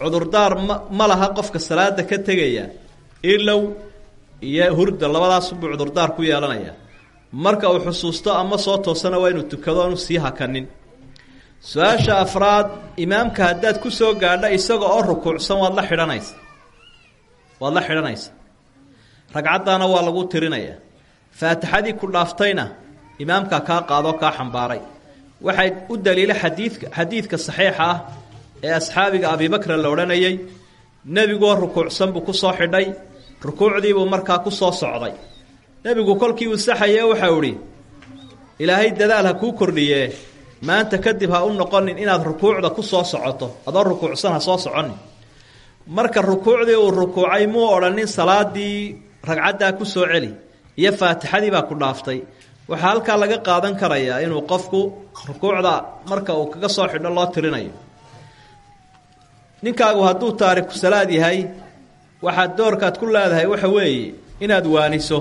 Cudurdaar ma ma laha qofka salaada ka tegaya. Ilow iyo hurda labadaasubuu cudurdaar ku yeelanaya. Marka uu xusuusto ama soo toosana waa inuu tukado aanu sii hakanin. Su'aasha afraad imaamka haddaad ku soo gaadha isaga oo rukuucsan waad la xidhanaysa waad la xidhanaysa. Ragcaddaana waa lagu tirinaya. Faatixadii ku dhaaftayna imaamka kaa qaadoo kaa xambaaray. Waxay u daliila xadiidka xadiidka saxiixa ah ee asxaabiga abibakra la odhanayay nebiguoo rukuucsan buu ku soo xidhay rukuucdiibuu markaa ku soo socday. Nebigu kolkii uu saxaye waxau idhi ilaahay dadaal ha kuu kordhiye maanta kadib ha u noqonin inaad rukuucda ku soo socoto adoo rukuucsan ha soo soconin marka rukuucdii uu rukuucay muu odhanin salaadii ragcaddaa ku soo celi iyo faatixadii baa ku dhaaftay. Waxaa halkaa laga qaadan karayaa inuu qofku rukuucda marka uu kaga soo xidho loo tirinayo. Ninkaagu hadduu taariku salaad yahay waxaad doorkaad ku leedahay waxa weeye inaad waaniso.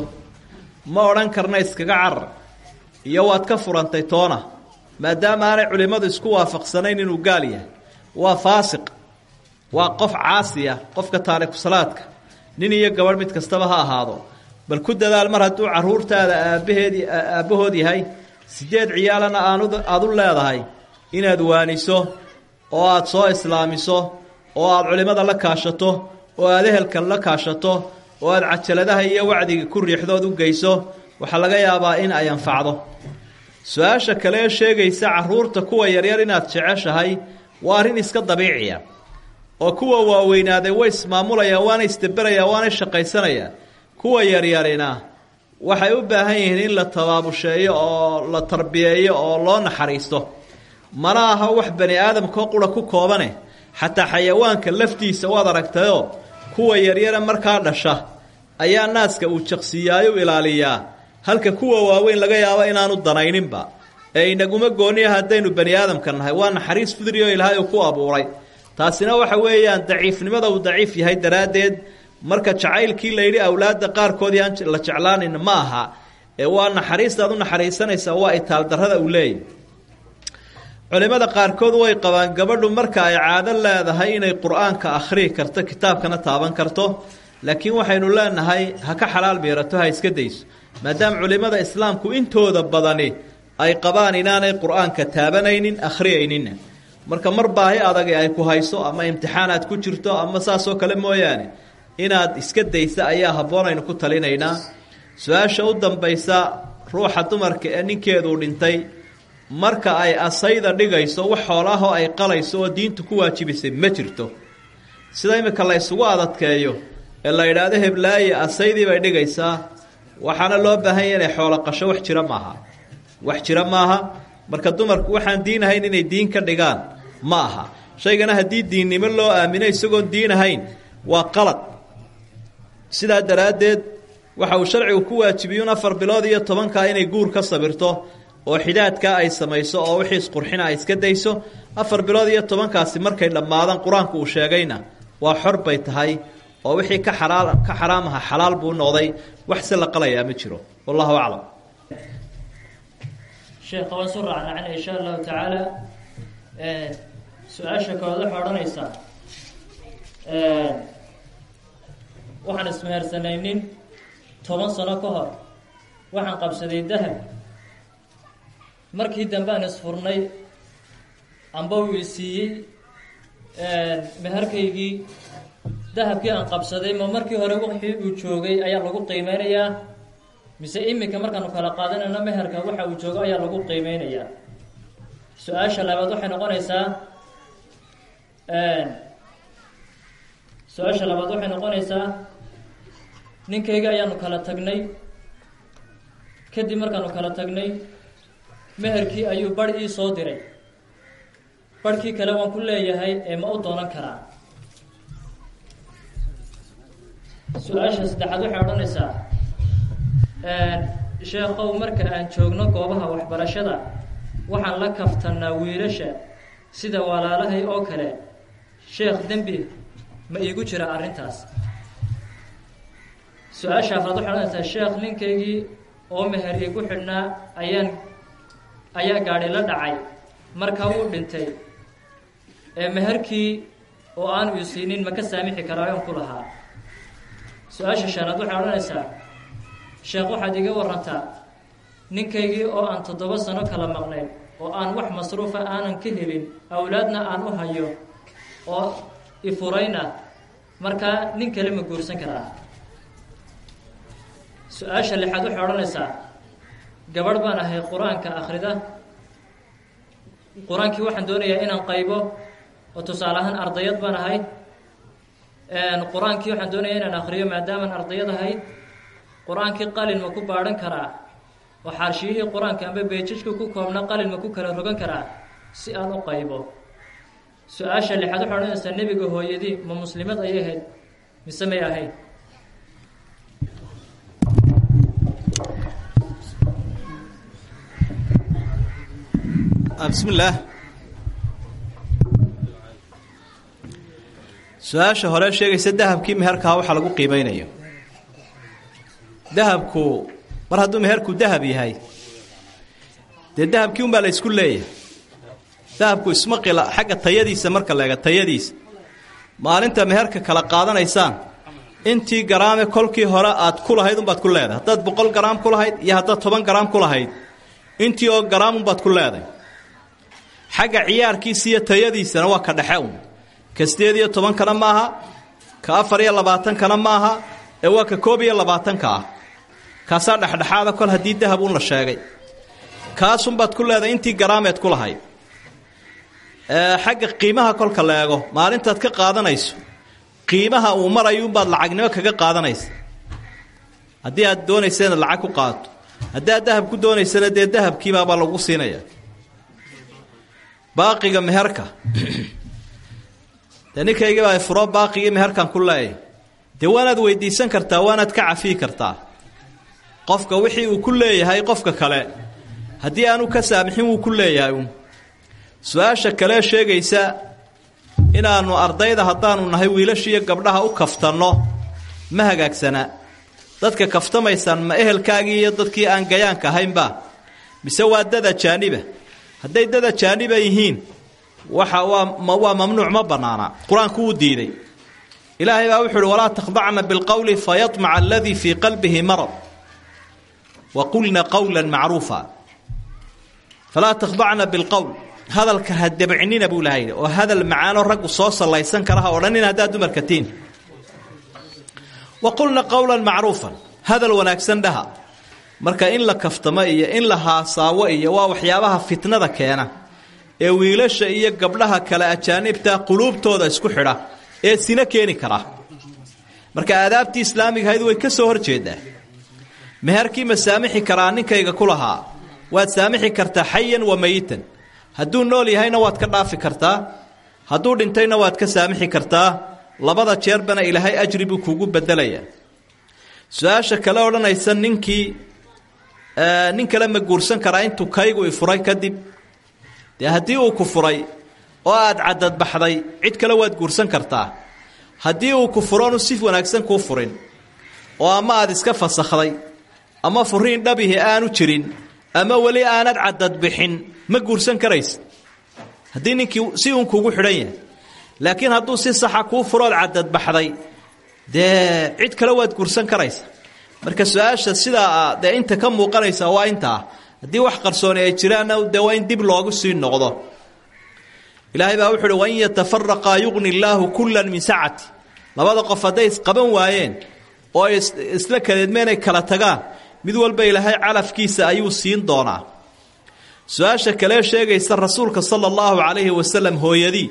Ma odhan karna iskaga carar iyo waad ka furantay toona maadaama aanay culimmadu isku waafaqsanayn inuu gaal yahay. Waa faasiq waa qof caasiya qofka taariku salaadka. Nin iyo gabadh mid kastaba ha ahaado. Bal ku dadaal mar hadduu caruurtaada aabbaheed aabbahood yahay sideed ciyaalana aad u leedahay inaad waaniso oo aad soo islaamiso oo aad culimmada la kaashato oo aad ehelkan la kaashato oo aad cajaladaha iyo wacdiga ku riixdood u geyso waxaa laga yaabaa in ay anfacdo. Su'aasha kale ee sheegaysa carruurta kuwa yaryar inaad jeceshahay waa arrin iska dabiiciya oo kuwa waaweynaaday way ismaamulayaan waana isdeberayaan waana shaqaysanayaan kuwa yaryarina waxay u baahan yihiin in la tabaabusheeyo oo la tarbiyeeyo oo loo naxariisto. Mana aha wax bani aadamkao qura ku koobane. Xataa xayawaanka laftiisa waad aragtayoo kuwa yaryara markaa dhasha ayaa naaska uu jaqsiiyaayu ilaaliyaa. Halka kuwa waaweyn laga yaabo inaanu danayninba. Ee inaguma gooniya haddaynu bani aadamka nahay waa naxariis fudri oo ilaahay uu ku abuuray taasina waxa weeyaan daciifnimada uu daciif yahay daraaddeed. Marka jacaylkii layidhi awlaadda qaarkoodii aan la jeclaanin ma aha. Ee waa naxariistaad u naxariisanaysaa waa itaaldarrada uu leeyahy culimmada qaarkood way qabaan gabadhu marka ay caado leedahay inay qur'aanka akhriyi karto kitaabkana taaban karto. Laakiin waxaynu leenahay ha ka xalaal miirato ha iska dayso. Maadaama culimmada islaamku intooda badani ay qabaan inaanay qur'aanka taabanaynin akhriyayninna marka mar baahi adag ay ku hayso ama imtixaanaad ku jirto ama saasoo kale mooyaane inaad iska daysa ayaa habboon aynu ku talinaynaa. Su'aasha u dambaysa ruuxa dumarka ee ninkeeduu dhintay marka ay asayda dhigayso wax xoolaahoo ay qalayso oo diintu ku waajibisay ma jirto. Sida imika la ysugu adadkeeyo ee la yidhaahdo heblaaye asaydii bay dhigaysaa waxaana loo baahanya inay xoolo qasho wax jira maaha. Wax jira maaha. Marka dumarku waxaan diin ahayn inay diin ka dhigaan ma aha shaygana haddii diinnimo loo aamino isagoon diin ahayn waa qalad. Sidaa daraaddeed waxa uu sharcigu ku waajibiyuun afar bilood iyo tobankaa inay guur ka sabirto oo xidaadkaa ay samayso oo wixii isqurxina ay iska dayso afar bilood iyo tobankaasi markay dhammaadaan qur'aanku uu sheegayna waa xor bay tahay oo wixii ka xalaal ka xaraamaha xalaal buu noqday. Wax se la qalayaa ma jiro. Wallahu aclam. Sheekha waan soo raacnacna insha allahu tacaala su'aasha kood waxay odhanaysaa waxaan ismehersanay nin toban sano ka hor. Waxaan qabsaday dahab. Markii dambe aan isfurnay amba uu isiiyey meherkaygii dahabkii aan qabsaday ma markii hore wixii uu joogay ayaa lagu qiimeynayaa mise iminka markaanu kala qaadanayno meherka waxa uu joogo ayaa lagu qiimeynayaa su'aasha labaad waxay noqonaysaa su'aasha labaad waxay noqonaysaa ninkayga ayaanu kala tagnay. Kadib markaanu kala tagnay meherkii ayuu barh ii soo diray. Barhkii kale waan ku leeyahay ee ma u doonan karaa su'aasha saddexaad waxay odhanaysaa sheekhow marka aan joogno goobaha waxbarashada waxaan la kaftannaa wiilasha sida walaalahay oo kale sheekh dembi ma iigu jira arrintaas? Su'aasha afraad waxay odhanaysaa sheekh ninkaygii oo meher iigu xidhnaa ayaan ayaa gaadhi la dhacay markaa wuu dhintay. Ee meherkii oo aanu isiinin ma ka saamixi karaa oon ku lahaa. Su'aasha shanaad waxay odhanaysaa sheekh waxaad iga warantaa ninkaygii oo aan toddoba sano kala maqnayn oo aan wax masruufa aanan ka helin awlaadna aan u hayo oo ifurayna markaa nin kale ma guursan karaa. Su'aasha lixaad waxay odhanaysaa gabadh baan ahay qur'aanka akhrida qur'aankii waxaan doonayaa inaan qaybo oo tusaale ahaan ardayad baan ahay. Qur'aankii waxaan doonayaa inaan akriyo maadaamaan ardayad ahayd qur'aankii qalin ma ku baadhan karaa? Oo xaarshiyihii qur'aanka amba beejajka ku koobna qalin ma ku kala rogan karaa? Si aan u qaybo su'aasha lixaad waxay odhanaysaa nebiga hooyadii ma muslimad ayay ahayd mise may ahayd? Bismi illaah su'aasha hore sheegaysa dahabkii meherkaa waxaa lagu qiimeynayo dahabku mar hadduu meherku dahab yahay dee dahabkii un baa la ysku leeyahay dahabku isma qila xagga tayadiisa marka la eega tayadiisa. Maalinta meherka kala qaadanaysaan intii garaame kolkii hore aad ku lahayd unbaad ku leedahay. Haddaad boqol garaam ku lahayd iyo haddaad toban garaam ku lahayd intii oo garaam unbaad ku leedahay. Xagga ciyaarkiisa iyo tayadiisana waa ka dhexe un. Ka sideed iyo tobankana maaha ka afar iyo labaatankana maaha ee waa ka koob iyo labaatanka ah kaasaa dhexdhexaada kol haddii dahab un la sheegay. Kaasunbaad ku leedahay intii garaameed ku lahayd xagga qiimaha kolka la eego maalintaad ka qaadanayso qiimaha uu marayuunbaad lacagnimo kaga qaadanaysa. Haddii aad doonaysa inaad lacag ku qaato. Haddii aad dahab ku doonaysana dee dahabkiibaabaa lagu siinaya baaqiga meherka. Dee ninkaygibaa furo baaqigii meherkan ku leeyay dee waanaad weydiisan kartaa waanaad ka cafiyi kartaa. Qofka wixii uu ku leeyahay qofka kale. Haddii aanu ka saamixin wuu ku leeyahay su'aasha kale sheegaysa inaannu ardayda haddaanu nahay wiilashiiyo gabdhaha u kaftanno ma hagaagsanaa dadka kaftamaysaan ma ehelkaagii iyo dadkii aan gayaanka ahaynba. Mise waa dad ajaaniba hadday dad ajaaniba yihiin waxa waa waa mamnuuc ma bannaana qur'aanku diiday. Ilaahay baa wuxu uhi walaa takhdacna bilqowli fayamaca aladii fii qalbihi marad. Wa qulna qowla macruufa. Falaa takhdacna bilqowl hadalka ha debcinina buu lahay oo hadal macaano raggu soo sallaysan kara ha odhanin haddaad dumarka tiin. Wa qulna qowlan macruufan hadal wanaagsan dhaha. Marka in la kaftamo iyo in la haasaawo iyo waa waxyaabaha fitnada keena ee wiilasha iyo gabdhaha kale ajaanibta quluubtooda isku xidha ee sina keeni kara. Marka aadaabtii islaamiga ahayd way ka soo hor jeedaa meherkii ma saamixi karaa ninkayga ku lahaa? Waad saamixi kartaa xayan wa mayitan hadduu nool yahayna waad ka dhaafi kartaa. Hadduu dhintayna waad ka saamixi kartaa. Labada jeerbana ilaahay ajri buu kuugu bedelayaa. Su'aasha kale odhanaysa ninkii nin kale ma guursan karaa intuu kaygu i furay kadib. Dee haddii uu ku furay oo aad cadadbaxday cid kale waad guursan kartaa. Haddii uu ku furoonu si wanaagsan kuu furin oo ama aad iska fasakhday ama furiin dhabihi aanu jirin ama weli aanad cadadbixin ma guursan karaysa haddii ninkii si uun kuugu xidhan yahay laakiin hadduu si saxa kuu furood cadadbaxday dee cid kale waad guursan karaysa marka su'aasha sidaa dee inta ka muuqanaysa waa intaa haddii wax qarsooni ay jiraanna dee waa in dib loogu sii noqdo. Ilaahay baa wuxu uhi wain yatafaraqaa yugni illaahu kullan min sacati labada qof hadday isqaban waayeen oo isla kadeedmeen ay kala tagaan mid walba ilaahay calafkiisa ayuu siin doonaa su'aasha kalee sheegaysa rasuulka sala allahu calayhi wasalam hooyadii.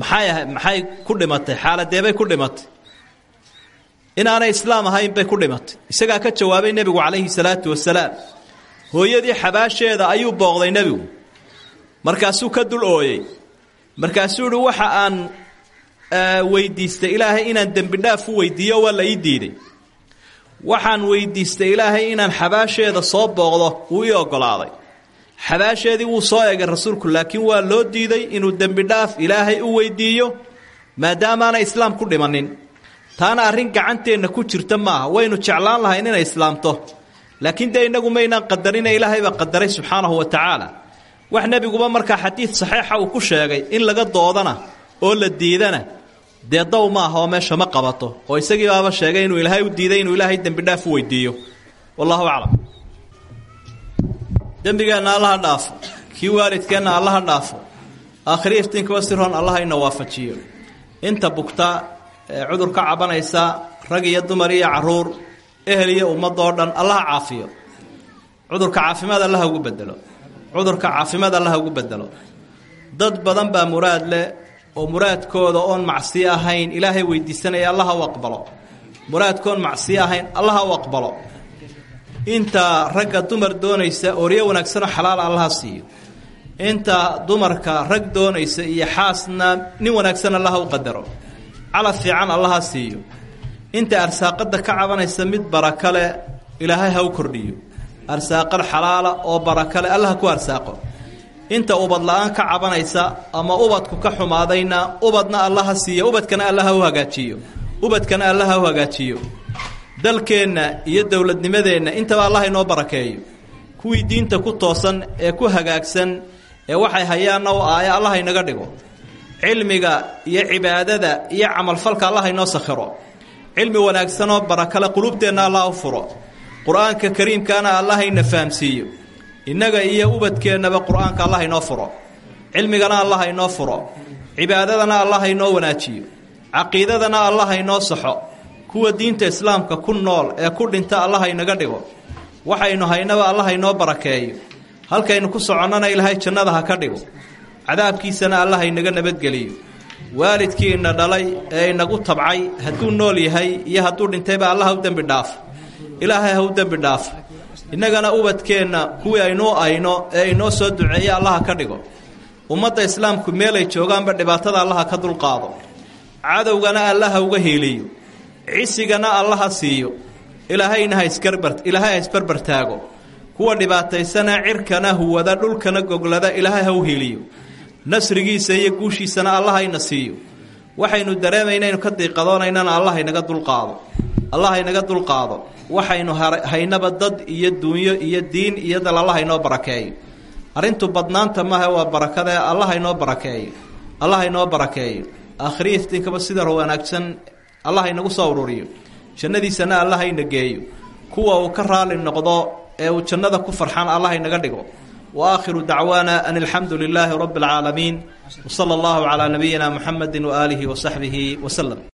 Maxay ahay maxay ku dhimatay? Xaaladeebay ku dhimatay. Inaanay islaam ahayn bay ku dhimatay. Isagaa ka jawaabay nebigu calayhi salaatu wasalaam. Hooyadii xabaasheeda ayuu booqday nebigu. Markaasuu ka dul ooyey. Markaasuu ihi waxa aan weydiistay ilaahay inaan dembi dhaaf u weydiiyo waa la ii diiday waxaan weydiistay ilaahay inaan xabaasheeda soo booqdo wuu ii ogolaaday xabaasheedii wuu soo egay rasuulku laakiin waa loo diiday inuu dembi dhaaf ilaahay u weydiiyo maadaamaanay islaam ku dhimanin taana arrin gacanteenna ku jirta maaha waynu jeclaan lahayn inay islaamto. Laakiin dee innagu maynaan qadarina ilaahay baa qadaray subxaanahu wa tacaala. Wax nebiguba markaa xadiid saxiixa uu ku sheegay in laga doodana oo la diidana dee daw maaha oo meesha ma qabato oo isagii baaba sheegay inuu ilaahay u diiday inuu ilaahay dembi dhaaf u weydiiyo. Wallahu aclam dembigeenna allaha dhaafo kii waalidkeenna allaha dhaafo aakhiri iftiinkaba siroon allaha ina waafajiyo. Inta bugta ee cudur ka cabanaysa rag iyo dumar iyo carruur ehel iyo ummadoo dhan allaha caafiyo. Cudurka caafimaad allaha ugu bedelo cudurka caafimaad allaha ugu bedelo dad badan baa muraad leh oo muraadkooda oon macsiyo ahayn ilaahay weydiisanaya allaha u aqbalo. Muraadkoon macsiyo ahayn allaha u aqbalo inta ragga dumar doonaysa oryo wanaagsanoo xalaala allaha siiyo. Inta dumarka rag doonaysa iyo xaasna nin wanaagsan allaha u qadaro. Calaf fiican allaha siiyo. Inta arsaaqada ka cabanaysa mid baraka leh ilaahay ha u kordhiyo. Arsaaqad xalaala oo baraka leh allaha ku arsaaqo. Inta ubad la'aan ka cabanaysa ama ubadku ka xumaadayna ubadna allaha siiyo ubadkana allaha u hagaajiyo. Ubadkana allaha u hagaajiyo dalkeenna iyo dowladnimadeenna intaba allah inoo barakeeyo. Kuwii diinta ku toosan ee ku hagaagsan ee waxay hayaanna u aaya allah inaga dhigo. Cilmiga iyo cibaadada iyo camalfalka allah inoo sakhiro. Cilmi wanaagsanoo barakale qulubteenna allah u furo. Qur'aanka kariimkaana allah ina fahamsiiyo. Innaga iyo ubadkeennaba qur'aanka allah inoo furo. Cilmigana allah inoo furo. Cibaadadana allah inoo wanaajiyo. Caqiidadana allah inoo saxo kuwa diinta islaamka ku nool ee ku dhinta allah inaga dhigo. Waxaynu haynaba allah inoo barakeeyo. Halkaynu ku soconnana ilaahay jannada ha ka dhigo. Cadaabkiisana allah inaga nabadgeliyo. Waalidkii ina dhalay ee inagu tabcay hadduu nool yahay iyo hadduu dhintayba allaha u dembi dhaafo ilaahay ha u dembi dhaafo innagana ubadkeenna kuwii aynuu ayno ee inoo soo duceeya allaha ka dhigo. Ummadda islaamku meelay joogaanba dhibaatada allaha ka dulqaado. Cadowgana allaha uga hiiliyo cisigana allaha siiyo. Ilaahayna ha isgarbar ilaahay ha isbarbar kuwa dhibaataysana cirkana huwada dhulkana goglada ilaahay ha u hiiliyo nasrigiisa iyo guushiisana allah hayna siiyo. Waxaynu dareemayna inaynu ka diiqadoonaynana allah haynaga dulqaado allah haynaga dulqaado waxaynu haynaba dad iyo duunyo iyo diin iyo dal allah haynoo barakeeyo. Arrintu badnaanta maaha waa barakadae allah haynoo barakeeyo. Allah haynoo barakeeyo. Aakhiriya iftiinkaba sida wanaagsan allah haynagu soo ururiyo. Jannadiisana allah hayna geeyo kuwa uu ka raali noqdo ee uu jannada ku farxaan allah haynaga dhigo. Wa aakhiru dacwaana an alxamdu lilaahi rabbi alcaalamiin wsala allahu calaa nabiyina muxamedi waaalihi wasaxbihi waslem